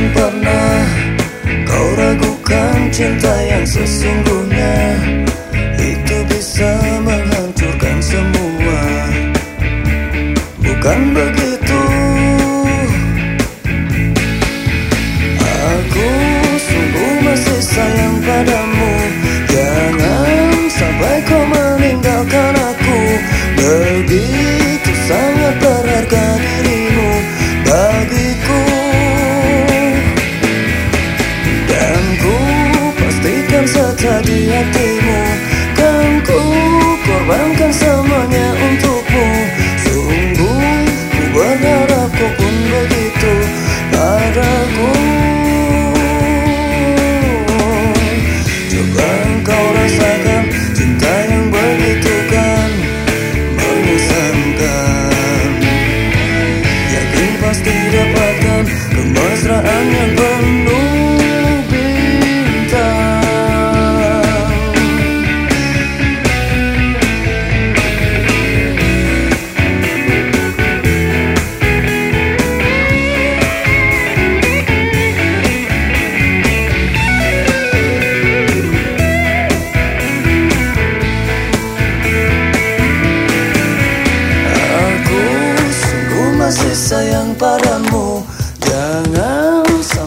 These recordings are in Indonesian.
Pernah kau ragukan cinta yang sesungguhnya. hatimu. Kan ku korbankan semuanya untukmu. Sungguh ku benar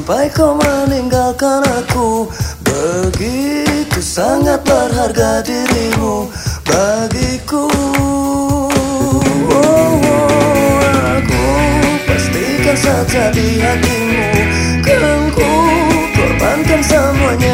Sampai kau meninggalkan aku. Begitu sangat berharga dirimu Bagiku. Oh, oh, Aku pastikan saja di hatimu. Kan ku korbankan semuanya.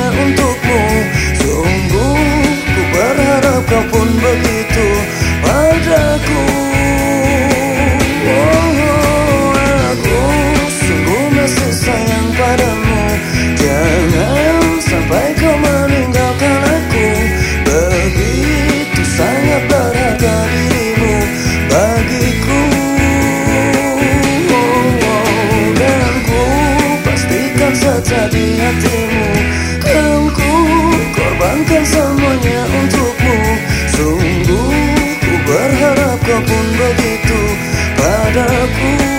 Berikan semuanya untukmu. Sungguh ku berharap kau pun begitu padaku.